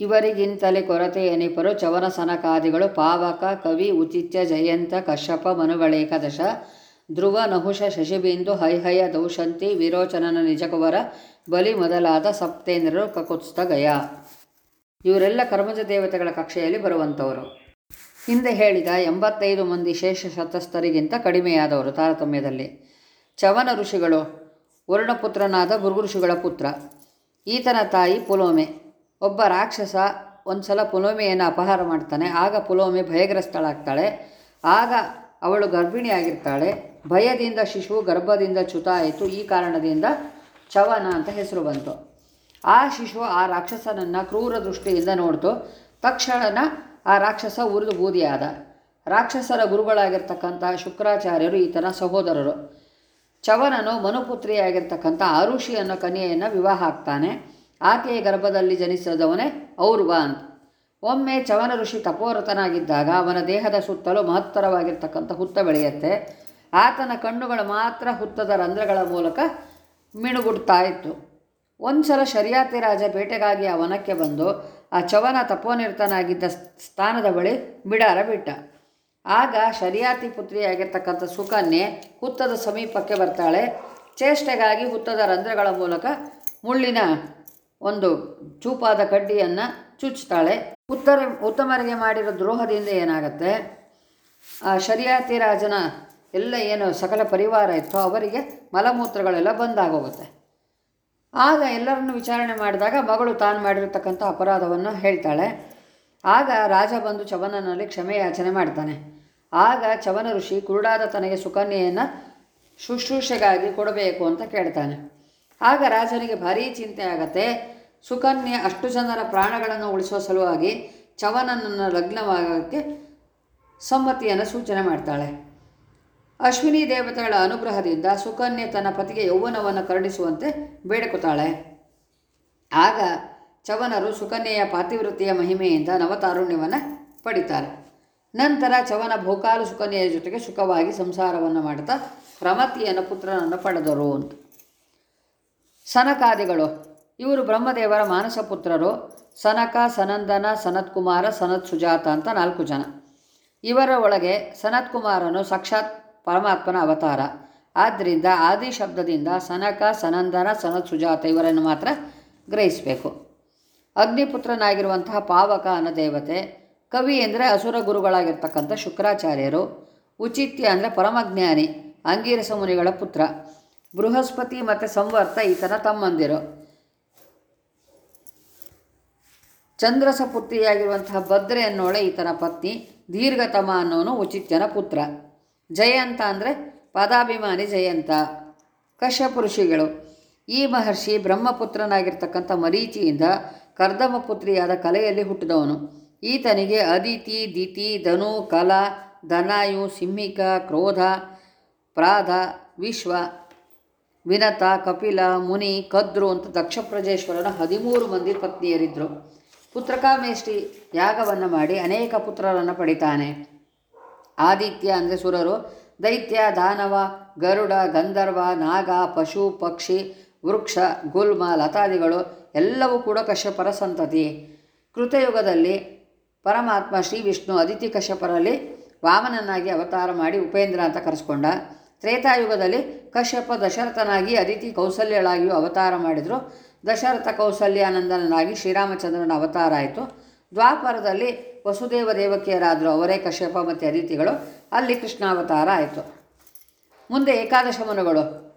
ಇವರಿಗಿಂತಲೇ ಕೊರತೆ ಎನಿಪರು ಚವನ ಸನಕಾದಿಗಳು ಪಾವಕ, ಕವಿ, ಉಚಿತ್ಯ, ಜಯಂತ, ಕಶ್ಯಪ ಮನುಗಳೇಕದಶ ಧ್ರುವ, ನಹುಷ, ಶಶಿಬಿಂದು, ಹೈಹಯ, ದೌಶಂತಿ, ವಿರೋಚನನ ನಿಜಕುವರ, ಬಲಿ ಮೊದಲಾದ ಸಪ್ತೇಂದ್ರರು ಕಕುತ್ಸ್ತ ಗಯ. ಇವರೆಲ್ಲ ಕರ್ಮಜ ದೇವತೆಗಳ ಕಕ್ಷೆಯಲ್ಲಿ ಬರುವಂಥವರು ಹಿಂದೆ ಹೇಳಿದ ಎಂಬತ್ತೈದು ಮಂದಿ ಶೇಷ ಶತಸ್ಥರಿಗಿಂತ ಕಡಿಮೆಯಾದವರು ತಾರತಮ್ಯದಲ್ಲಿ. ಚವನ ಋಷಿಗಳು, ವರುಣಪುತ್ರನಾದ ಭೃಗು ಋಷಿಗಳ ಪುತ್ರ. ಈತನ ತಾಯಿ ಪುಲೋಮೆ. ಒಬ್ಬ ರಾಕ್ಷಸ ಒಂದು ಸಲ ಪುಲೋಮೆಯನ್ನು ಅಪಹಾರ ಮಾಡ್ತಾನೆ. ಆಗ ಪುಲೋಮೆ ಭಯಗ್ರಸ್ತಳಾಗ್ತಾಳೆ. ಆಗ ಅವಳು ಗರ್ಭಿಣಿಯಾಗಿರ್ತಾಳೆ. ಭಯದಿಂದ, ಶಿಶು ಗರ್ಭದಿಂದ ಚ್ಯುತ ಆಯಿತು ಈ ಕಾರಣದಿಂದ ಚವನ ಅಂತ ಹೆಸರು ಬಂತು. ಆ ಶಿಶು ಆ ರಾಕ್ಷಸನನ್ನು ಕ್ರೂರ ದೃಷ್ಟಿಯಿಂದ ನೋಡ್ತು. ತಕ್ಷಣ ಆ ರಾಕ್ಷಸ ಉರಿದು ಬೂದಿಯಾದ. ರಾಕ್ಷಸರ ಗುರುಗಳಾಗಿರ್ತಕ್ಕಂಥ ಶುಕ್ರಾಚಾರ್ಯರು ಈತನ ಸಹೋದರರು. ಚವನನು ಮನುಪುತ್ರಿಯಾಗಿರ್ತಕ್ಕಂಥ ಆರುಷಿ ಅನ್ನೋ ಕನ್ಯೆಯನ್ನು ವಿವಾಹ ಆಗ್ತಾನೆ. ಆಕೆಯ ಗರ್ಭದಲ್ಲಿ ಜನಿಸಿದವನೇ ಔರ್ವ ಅಂತ. ಒಮ್ಮೆ ಚವನ ಋಷಿ ತಪೋರತನಾಗಿದ್ದಾಗ ಅವನ ದೇಹದ ಸುತ್ತಲೂ ಮಹತ್ತರವಾಗಿರ್ತಕ್ಕಂಥ ಹುತ್ತ ಬೆಳೆಯುತ್ತೆ. ಆತನ ಕಣ್ಣುಗಳು ಮಾತ್ರ ಹುತ್ತದ ರಂಧ್ರಗಳ ಮೂಲಕ ಮಿಣುಗುಡ್ತಾ ಇತ್ತು. ಒಂದು ಸಲ ಶರಿಯಾತಿ ರಾಜ ಬೇಟೆಗಾಗಿ ಆ ವನಕ್ಕೆ ಬಂದು ಆ ಚವನ ತಪೋನಿರ್ತನಾಗಿದ್ದ ಸ್ಥಾನದ ಬಳಿ ಬಿಡಾರ ಬಿಟ್ಟ. ಆಗ ಶರಿಯಾತಿ ಪುತ್ರಿಯಾಗಿರ್ತಕ್ಕಂಥ ಸುಕನ್ಯೆ ಹುತ್ತದ ಸಮೀಪಕ್ಕೆ ಬರ್ತಾಳೆ. ಚೇಷ್ಟೆಗಾಗಿ ಹುತ್ತದ ರಂಧ್ರಗಳ ಮೂಲಕ ಮುಳ್ಳಿನ ಒಂದು ಚೂಪಾದ ಕಡ್ಡಿಯನ್ನು ಚುಚ್ತಾಳೆ. ಉತ್ತರ, ಉತ್ತಮರಿಗೆ ಮಾಡಿರೋ ದ್ರೋಹದಿಂದ ಏನಾಗುತ್ತೆ? ಆ ಶರಿಯಾತಿ ರಾಜನ ಎಲ್ಲ ಏನು ಸಕಲ ಪರಿವಾರ ಇತ್ತೋ ಅವರಿಗೆ ಮಲಮೂತ್ರಗಳೆಲ್ಲ ಬಂದಾಗೋಗುತ್ತೆ. ಆಗ ಎಲ್ಲರನ್ನು ವಿಚಾರಣೆ ಮಾಡಿದಾಗ ಮಗಳು ತಾನು ಮಾಡಿರತಕ್ಕಂಥ ಅಪರಾಧವನ್ನು ಹೇಳ್ತಾಳೆ. ಆಗ ರಾಜ ಬಂದು ಚವನನಲ್ಲಿ ಕ್ಷಮೆ ಯಾಚನೆ ಮಾಡ್ತಾನೆ. ಆಗ ಚವನ ಋಷಿ ಕುರುಡಾದ ತನಗೆ ಸುಕನ್ಯೆಯನ್ನು ಶುಶ್ರೂಷೆಗಾಗಿ ಕೊಡಬೇಕು ಅಂತ ಕೇಳ್ತಾನೆ. ಆಗ ರಾಜನಿಗೆ ಭಾರೀ ಚಿಂತೆ ಆಗತ್ತೆ. ಸುಕನ್ಯೆ ಅಷ್ಟು ಜನರ ಪ್ರಾಣಗಳನ್ನು ಉಳಿಸುವ ಸಲುವಾಗಿ ಚವನನನ್ನು ಲಗ್ನವಾಗೋಕ್ಕೆ ಸಮ್ಮತಿಯನ್ನು ಸೂಚನೆ ಮಾಡ್ತಾಳೆ. ಅಶ್ವಿನಿ ದೇವತೆಗಳ ಅನುಗ್ರಹದಿಂದ ಸುಕನ್ಯೆ ತನ್ನ ಪತಿಗೆ ಯೌವನವನ್ನು ಕರುಣಿಸುವಂತೆ ಬೇಡಿಕೊತಾಳೆ. ಆಗ ಚವನರು ಸುಕನ್ಯೆಯ ಪಾತಿವೃತ್ತಿಯ ಮಹಿಮೆಯಿಂದ ನವತಾರುಣ್ಯವನ್ನು ಪಡಿತಾರೆ. ನಂತರ ಚವನ ಭೋಕಾಲು ಸುಕನ್ಯೆಯ ಜೊತೆಗೆ ಸುಖವಾಗಿ ಸಂಸಾರವನ್ನು ಮಾಡ್ತಾ ರಮತಿಯನ್ನು ಪುತ್ರನನ್ನು ಪಡೆದರು ಅಂತ. ಸನಕಾದಿಗಳು ಇವರು ಬ್ರಹ್ಮದೇವರ ಮಾನಸ ಪುತ್ರರು ಸನಕ, ಸನಂದನ, ಸನತ್ಕುಮಾರ ಸನತ್ ಸುಜಾತ ಅಂತ ನಾಲ್ಕು ಜನ. ಇವರ ಒಳಗೆ ಸನತ್ಕುಮಾರನು ಸಾಕ್ಷಾತ್ ಪರಮಾತ್ಮನ ಅವತಾರ. ಆದ್ದರಿಂದ ಆದಿ ಶಬ್ದದಿಂದ ಸನಕ, ಸನಂದನ ಸನತ್ ಸುಜಾತ ಇವರನ್ನು ಮಾತ್ರ ಗ್ರಹಿಸಬೇಕು. ಅಗ್ನಿಪುತ್ರನಾಗಿರುವಂತಹ ಪಾವಕ ಅನದೇವತೆ ದೇವತೆ, ಕವಿ ಅಂದರೆ ಅಸುರ ಗುರುಗಳಾಗಿರ್ತಕ್ಕಂಥ ಶುಕ್ರಾಚಾರ್ಯರು, ಉಚಿತ್ಯ ಅಂದರೆ ಪರಮಜ್ಞಾನಿ, ಅಂಗೀರಸ ಮುನಿಗಳ ಪುತ್ರ, ಬೃಹಸ್ಪತಿ ಮತ್ತು ಸಂವರ್ತ ಈತನ ತಮ್ಮಂದಿರು. ಚಂದ್ರಸ ಪುತ್ರಿಯಾಗಿರುವಂತಹ ಭದ್ರೆ ಅನ್ನೋಳೆ ಈತನ ಪತ್ನಿ ದೀರ್ಘತಮ ಅನ್ನೋನು ಉಚಿತ್ಯನ ಪುತ್ರ. ಜಯಂತ ಅಂದರೆ ಪದಾಭಿಮಾನಿ ಜಯಂತ. ಕಶಪುರುಷಿಗಳು ಈ ಮಹರ್ಷಿ ಬ್ರಹ್ಮಪುತ್ರನಾಗಿರ್ತಕ್ಕಂಥ ಮರೀಚಿಯಿಂದ ಕರ್ದಮ ಪುತ್ರಿಯಾದ ಕಲೆಯಲ್ಲಿ ಹುಟ್ಟಿದವನು. ಈತನಿಗೆ ಅದಿತಿ, ದಿತಿ, ಧನು, ಕಲಾ, ಧನಾಯು, ಸಿಂಹಿಕ, ಕ್ರೋಧ, ಪ್ರಾಧ, ವಿಶ್ವ, ವಿನತ, ಕಪಿಲ, ಮುನಿ, ಕದ್ರು ಅಂತ ದಕ್ಷ ಪ್ರಜೇಶ್ವರನ ಹದಿಮೂರು ಮಂದಿ ಪತ್ನಿಯರಿದ್ದರು ಪುತ್ರಕಾಮೇಷ್ಟಿ ಯಾಗವನ್ನು ಮಾಡಿ ಅನೇಕ ಪುತ್ರರನ್ನು ಪಡಿತಾನೆ. ಆದಿತ್ಯ ಅಂದರೆ ಸುರರು, ದೈತ್ಯ, ದಾನವ, ಗರುಡ, ಗಂಧರ್ವ, ನಾಗ, ಪಶು, ಪಕ್ಷಿ, ವೃಕ್ಷ, ಗುಲ್ಮ, ಲತಾದಿಗಳು ಎಲ್ಲವೂ ಕೂಡ ಕಶ್ಯಪರ ಸಂತತಿ. ಕೃತಯುಗದಲ್ಲಿ ಪರಮಾತ್ಮ ಶ್ರೀ ವಿಷ್ಣು ಅದಿತಿ ಕಶ್ಯಪರಲ್ಲಿ ವಾಮನನಾಗಿ ಅವತಾರ ಮಾಡಿ ಉಪೇಂದ್ರ ಅಂತ ಕರೆಸ್ಕೊಂಡ. ತ್ರೇತಾಯುಗದಲ್ಲಿ ಕಶ್ಯಪ ದಶರಥನಾಗಿ ಅದಿತಿ ಕೌಸಲ್ಯಳಾಗಿಯೂ ಅವತಾರ ಮಾಡಿದರು. ದಶರಥ ಕೌಸಲ್ಯಾನಂದನಾಗಿ ಶ್ರೀರಾಮಚಂದ್ರನ ಅವತಾರ ಆಯಿತು. ದ್ವಾಪರದಲ್ಲಿ ವಸುದೇವ ದೇವಕಿಯರಾದರು ಅವರೇ ಕಶ್ಯಪ ಮತ್ತು ಅದಿತಿಗಳು. ಅಲ್ಲಿ ಕೃಷ್ಣಾವತಾರ ಆಯಿತು. ಮುಂದೆ ಏಕಾದಶ ಮನುಗಳು.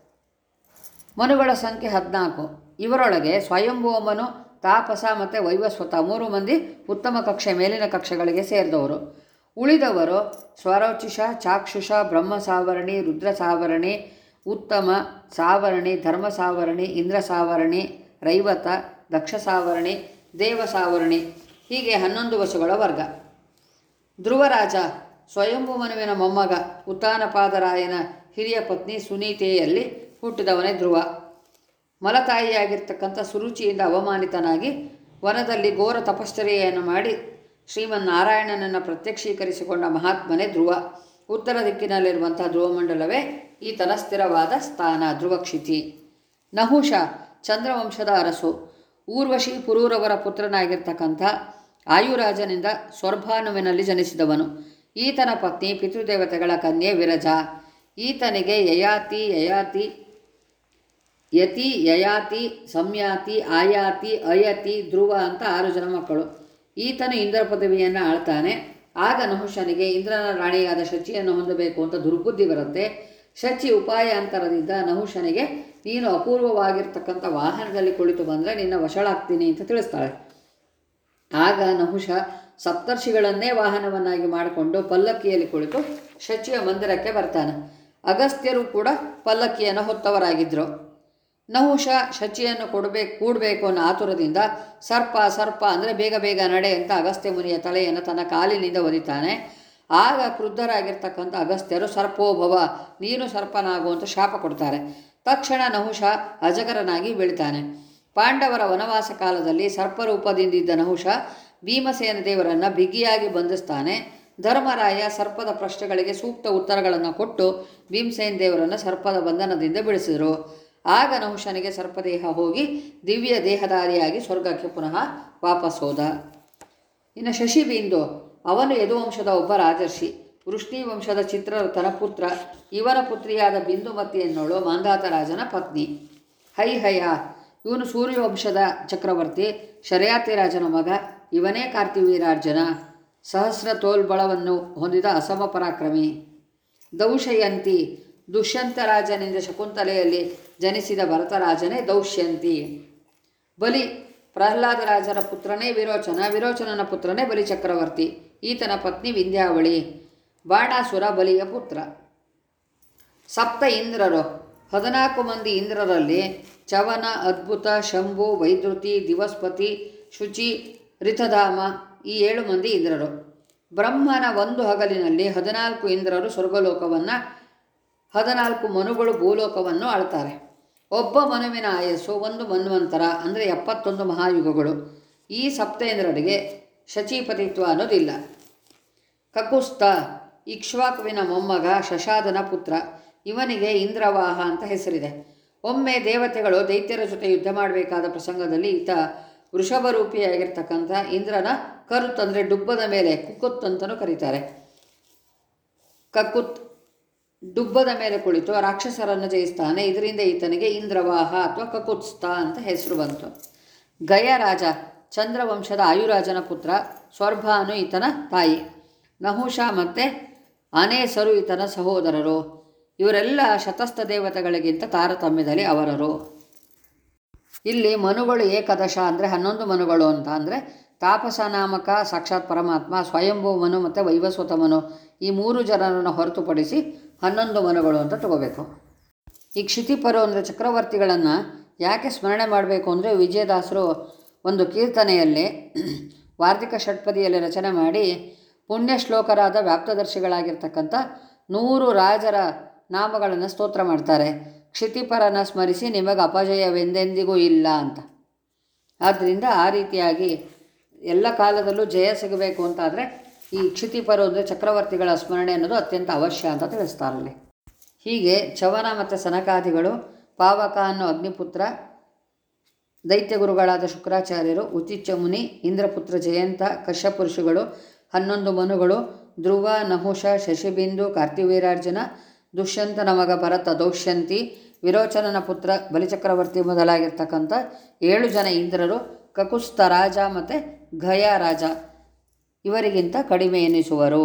ಮನುಗಳ ಸಂಖ್ಯೆ ಹದಿನಾಲ್ಕು. ಇವರೊಳಗೆ ಸ್ವಯಂಭುವ ಮನು ತಾಪಸ ಮತ್ತು ವೈವಸ್ವತ ಮೂರು ಮಂದಿ ಉತ್ತಮ ಕಕ್ಷೆ ಮೇಲಿನ ಕಕ್ಷೆಗಳಿಗೆ ಸೇರಿದವರು. ಉಳಿದವರು ಸ್ವರೋಚಿಷ, ಚಾಕ್ಷುಷ, ಬ್ರಹ್ಮ ಸಾವರಣಿ, ರುದ್ರ ಸಾವರಣಿ, ಉತ್ತಮ ಸಾವರಣಿ, ಧರ್ಮ ಸಾವರಣಿ, ಇಂದ್ರ ಸಾವರಣಿ ರೈವತ ದಕ್ಷ ಸಾವರಣಿ ದೇವ ಸಾವರಣಿ ಹೀಗೆ ಹನ್ನೊಂದು ವಸುಗಳ ವರ್ಗ. ಧ್ರುವರಾಜ ಸ್ವಯಂಭುಮನುವಿನ ಮೊಮ್ಮಗ, ಉತ್ತಾನಪಾದರಾಯನ ಹಿರಿಯ ಪತ್ನಿ ಸುನೀತೆಯಲ್ಲಿ ಹುಟ್ಟಿದವನೇ ಧ್ರುವ. ಮಲತಾಯಿಯಾಗಿರ್ತಕ್ಕಂಥ ಸುರುಚಿಯಿಂದ ಅವಮಾನಿತನಾಗಿ ವನದಲ್ಲಿ ಘೋರ ತಪಶ್ಚರ್ಯೆಯನ್ನು ಮಾಡಿ ಶ್ರೀಮನ್ನಾರಾಯಣನನ್ನು ಪ್ರತ್ಯಕ್ಷೀಕರಿಸಿಕೊಂಡ ಮಹಾತ್ಮನೇ ಧ್ರುವ. ಉತ್ತರ ದಿಕ್ಕಿನಲ್ಲಿರುವಂಥ ಧ್ರುವಮಂಡಲವೇ ಈತನ ಸ್ಥಿರವಾದ ಸ್ಥಾನ, ಧ್ರುವಕ್ಷಿತಿ. ನಹುಷ ಚಂದ್ರವಂಶದ ಅರಸು. ಊರ್ವಶಿ ಪುರೂರವರ ಪುತ್ರನಾಗಿರ್ತಕ್ಕಂಥ ಆಯುರಾಜನಿಂದ ಸ್ವರ್ಭಾನುವಿನಲ್ಲಿ ಜನಿಸಿದವನು. ಈತನ ಪತ್ನಿ ಪಿತೃದೇವತೆಗಳ ಕನ್ಯೆ ವಿರಜ. ಈತನಿಗೆ ಯಯಾತಿ ಯಯಾತಿ, ಯತಿ, ಯಯಾತಿ, ಸಂಯಾತಿ, ಆಯಾತಿ, ಅಯತಿ, ಧ್ರುವ ಅಂತ ಆರು ಜನ ಮಕ್ಕಳು. ಈತನು ಇಂದ್ರ ಪದವಿಯನ್ನು ಆಳ್ತಾನೆ. ಆಗ ನಹುಶನಿಗೆ ಇಂದ್ರನ ರಾಣಿಯಾದ ಶಚಿಯನ್ನು ಹೊಂದಬೇಕು ಅಂತ ದುರ್ಬುದ್ಧಿ ಬರುತ್ತೆ. ಶಚಿ ಉಪಾಯಾಂತರದಿಂದ ನಹುಶನಿಗೆ, ನೀನು ಅಪೂರ್ವವಾಗಿರ್ತಕ್ಕಂಥ ವಾಹನದಲ್ಲಿ ಕುಳಿತು ಬಂದರೆ ನಿನ್ನ ವಶಳಾಗ್ತೀನಿ ಅಂತ ತಿಳಿಸ್ತಾಳೆ. ಆಗ ನಹುಶ ಸಪ್ತರ್ಷಿಗಳನ್ನೇ ವಾಹನವನ್ನಾಗಿ ಮಾಡಿಕೊಂಡು ಪಲ್ಲಕ್ಕಿಯಲ್ಲಿ ಕುಳಿತು ಶಚಿಯ ಮಂದಿರಕ್ಕೆ ಬರ್ತಾನೆ. ಅಗಸ್ತ್ಯರು ಕೂಡ ಪಲ್ಲಕ್ಕಿಯನ್ನು ಹೊತ್ತವರಾಗಿದ್ದರು ನಹುಷ ಶಚಿಯನ್ನು ಕೊಡಬೇಕು ಕೂಡಬೇಕು ಅನ್ನೋ ಆತುರದಿಂದ ಸರ್ಪ ಸರ್ಪ ಅಂದರೆ ಬೇಗ ಬೇಗ ನಡೆ ಅಂತ ಅಗಸ್ತ್ಯ ಮುನಿಯ ತಲೆಯನ್ನು ತನ್ನ ಕಾಲಿನಿಂದ ಒದಿತಾನೆ. ಆಗ ಕ್ರುದ್ಧರಾಗಿರ್ತಕ್ಕಂಥ ಅಗಸ್ತ್ಯರು ಸರ್ಪೋಭವ, ನೀನು ಸರ್ಪನಾಗು ಅಂತ ಶಾಪ ಕೊಡ್ತಾರೆ. ತಕ್ಷಣ ನಹುಷ ಅಜಗರನಾಗಿ ಬೀಳ್ತಾನೆ. ಪಾಂಡವರ ವನವಾಸ ಕಾಲದಲ್ಲಿ ಸರ್ಪರೂಪದಿಂದಿದ್ದ ನಹುಷ ಭೀಮಸೇನ ದೇವರನ್ನು ಬಿಗಿಯಾಗಿ ಬಂಧಿಸ್ತಾನೆ. ಧರ್ಮರಾಯ ಸರ್ಪದ ಪ್ರಶ್ನೆಗಳಿಗೆ ಸೂಕ್ತ ಉತ್ತರಗಳನ್ನು ಕೊಟ್ಟು ಭೀಮಸೇನ ದೇವರನ್ನು ಸರ್ಪದ ಬಂಧನದಿಂದ ಬಿಡಿಸಿದರು. ಆಗ ನಹುಷನಿಗೆ ಸರ್ಪದೇಹ ಹೋಗಿ ದಿವ್ಯ ದೇಹಧಾರಿಯಾಗಿ ಸ್ವರ್ಗಕ್ಕೆ ಪುನಃ ವಾಪಸ್ ಹೋದ. ಇನ್ನು ಶಶಿಬಿಂದು ಅವನು ಯದುವಂಶದ ಒಬ್ಬ ರಾಜರ್ಷಿ, ವೃಷ್ಣಿ ವಂಶದ ಚಿತ್ರರಥನ ಪುತ್ರ ಇವನ ಪುತ್ರಿಯಾದ ಬಿಂದುಮತಿ ಎನ್ನುಳು ಮಾಂಧಾತ ರಾಜನ ಪತ್ನಿ. ಹೈಹಯ ಇವನು ಸೂರ್ಯವಂಶದ ಚಕ್ರವರ್ತಿ ಶರಯಾತಿ ರಾಜನ ಮಗ, ಇವನೇ ಕಾರ್ತಿವೀರಾರ್ಜನ, ಸಹಸ್ರ ತೋಲ್ಬಳವನ್ನು ಹೊಂದಿದ ಅಸಮ ಪರಾಕ್ರಮಿ. ದೌಶಯಂತಿ ದುಷ್ಯಂತ ರಾಜನಿಂದ ಶಕುಂತಲೆಯಲ್ಲಿ ಜನಿಸಿದ ಭರತರಾಜನೇ ದೌಶ್ಯಂತಿ ಬಲಿ, ಪ್ರಹ್ಲಾದ ರಾಜನ ಪುತ್ರನೇ ವಿರೋಚನ, ವಿರೋಚನನ ಪುತ್ರನೇ ಬಲಿ ಚಕ್ರವರ್ತಿ. ಈತನ ಪತ್ನಿ ವಿಂಧ್ಯಾವಳಿ ಬಾಣಾಸುರ ಬಲಿಯ ಪುತ್ರ. ಸಪ್ತ ಇಂದ್ರರು. ಹದಿನಾಲ್ಕು ಮಂದಿ ಇಂದ್ರರಲ್ಲಿ ಚವನ, ಅದ್ಭುತ, ಶಂಭು ವೈದ್ಯುತಿ ದಿವಸ್ಪತಿ, ಶುಚಿ ರಿಥಧಾಮ ಈ ಏಳು ಮಂದಿ ಇಂದ್ರರು. ಬ್ರಹ್ಮನ ಒಂದು ಹಗಲಿನಲ್ಲಿ ಹದಿನಾಲ್ಕು ಇಂದ್ರರು ಸ್ವರ್ಗಲೋಕವನ್ನು, ಹದಿನಾಲ್ಕು ಮನುಗಳು ಭೂಲೋಕವನ್ನು ಆಳ್ತಾರೆ. ಒಬ್ಬ ಮನುವಿನ ಆಯಸ್ಸು ಒಂದು ಮನ್ವಂತರ, ಅಂದರೆ ಎಪ್ಪತ್ತೊಂದು ಮಹಾಯುಗಗಳು. ಈ ಸಪ್ತೇಂದ್ರರಿಗೆ ಶಚೀಪತಿತ್ವ ಅನ್ನೋದಿಲ್ಲ. ಕಕುಸ್ತ, ಇಕ್ಷ್ವಾಕುವಿನ ಮೊಮ್ಮಗ ಶಶಾದನ ಪುತ್ರ, ಇವನಿಗೆ ಇಂದ್ರವಾಹ ಅಂತ ಹೆಸರಿದೆ. ಒಮ್ಮೆ ದೇವತೆಗಳು ದೈತ್ಯರ ಜೊತೆ ಯುದ್ಧ ಮಾಡಬೇಕಾದ ಪ್ರಸಂಗದಲ್ಲಿ ಈತ ವೃಷಭರೂಪಿಯಾಗಿರ್ತಕ್ಕಂಥ ಇಂದ್ರನ ಕರುತ್ ಅಂದರೆ ಡುಬ್ಬದ ಮೇಲೆ ಕುಕುತ್ ಅಂತಲೂ ಕರೀತಾರೆ. ಕಕುತ್ ಡುಬ್ಬದ ಮೇಲೆ ಕುಳಿತು ರಾಕ್ಷಸರನ್ನು ಜಯಿಸ್ತಾನೆ, ಇದರಿಂದ ಈತನಿಗೆ ಇಂದ್ರವಾಹ ಅಥವಾ ಕಕುತ್ಸ್ತ ಅಂತ ಹೆಸರು ಬಂತು. ಗಯರಾಜ ಚಂದ್ರವಂಶದ ಆಯುರಾಜನ ಪುತ್ರ ಸ್ವರ್ಭಾನು ಈತನ ತಾಯಿ. ನಹುಷ ಮತ್ತು ಅನೇಸರು ಈತನ ಸಹೋದರರು. ಇವರೆಲ್ಲ ಶತಸ್ಥ ದೇವತೆಗಳಿಗಿಂತ ತಾರತಮ್ಯದಲ್ಲಿ ಅವರರು. ಇಲ್ಲಿ ಮನುಗಳು ಏಕದಶ ಅಂದರೆ ಹನ್ನೊಂದು ಮನುಗಳು ಅಂತ ಅಂದರೆ ತಾಪಸ ನಾಮಕ ಸಾಕ್ಷಾತ್ ಪರಮಾತ್ಮ, ಸ್ವಯಂಭೂ ಮನು ಮತ್ತು ವೈವಸ್ವತ ಮನು ಈ ಮೂರು ಜನರನ್ನು ಹೊರತುಪಡಿಸಿ ಹನ್ನೊಂದು ಮನುಗಳು ಅಂತ ತಗೋಬೇಕು. ಈ ಕ್ಷಿತಿಪರು ಅಂದರೆ ಚಕ್ರವರ್ತಿಗಳನ್ನು ಯಾಕೆ ಸ್ಮರಣೆ ಮಾಡಬೇಕು ಅಂದರೆ ವಿಜಯದಾಸರು ಒಂದು ಕೀರ್ತನೆಯಲ್ಲಿ ವಾರ್ಧಿಕ ಷಟ್ಪದಿಯಲ್ಲಿ ರಚನೆ ಮಾಡಿ ಪುಣ್ಯ ಶ್ಲೋಕರಾದ ವ್ಯಾಪ್ತದರ್ಶಿಗಳಾಗಿರ್ತಕ್ಕಂಥ ನೂರು ರಾಜರ ನಾಮಗಳನ್ನು ಸ್ತೋತ್ರ ಮಾಡ್ತಾರೆ. ಕ್ಷಿತಿಪರನ ಸ್ಮರಿಸಿ ನಿಮಗೆ ಅಪಜಯವೆಂದೆಂದಿಗೂ ಇಲ್ಲ ಅಂತ. ಆದ್ದರಿಂದ ಆ ರೀತಿಯಾಗಿ ಎಲ್ಲ ಕಾಲದಲ್ಲೂ ಜಯ ಸಿಗಬೇಕು ಅಂತಾದರೆ ಈ ಕ್ಷಿತಿಪರು ಅಂದರೆ ಚಕ್ರವರ್ತಿಗಳ ಸ್ಮರಣೆ ಅನ್ನೋದು ಅತ್ಯಂತ ಅವಶ್ಯ ಅಂತ ತಿಳಿಸ್ತಾರಲ್ಲಿ ಹೀಗೆ ಚವನ ಮತ್ತು ಸನಕಾದಿಗಳು ಪಾವಕ ಅನ್ನೋ ಅಗ್ನಿಪುತ್ರ ದೈತ್ಯಗುರುಗಳಾದ ಶುಕ್ರಾಚಾರ್ಯರು ಉಚಿಚ್ಯ ಮುನಿ, ಇಂದ್ರಪುತ್ರ ಜಯಂತ ಕಶ್ಯಪುರುಷುಗಳು ಹನ್ನೊಂದು ಮನುಗಳು, ಧ್ರುವ, ನಹುಷ, ಶಶಿಬಿಂದು ಕಾರ್ತಿವೀರಾರ್ಜುನ ದುಷ್ಯಂತನ ಮಗ ಭರತ, ದೌಷ್ಯಂತಿ, ವಿರೋಚನನ ಪುತ್ರ ಬಲಿಚಕ್ರವರ್ತಿ ಮೊದಲಾಗಿರ್ತಕ್ಕಂಥ ಏಳು ಜನ ಇಂದ್ರರು, ಕಕುಸ್ತ ರಾಜ ಮತ್ತು ಘಯ ರಾಜ ಇವರಿಗಿಂತ ಕಡಿಮೆ ಎನಿಸುವರು.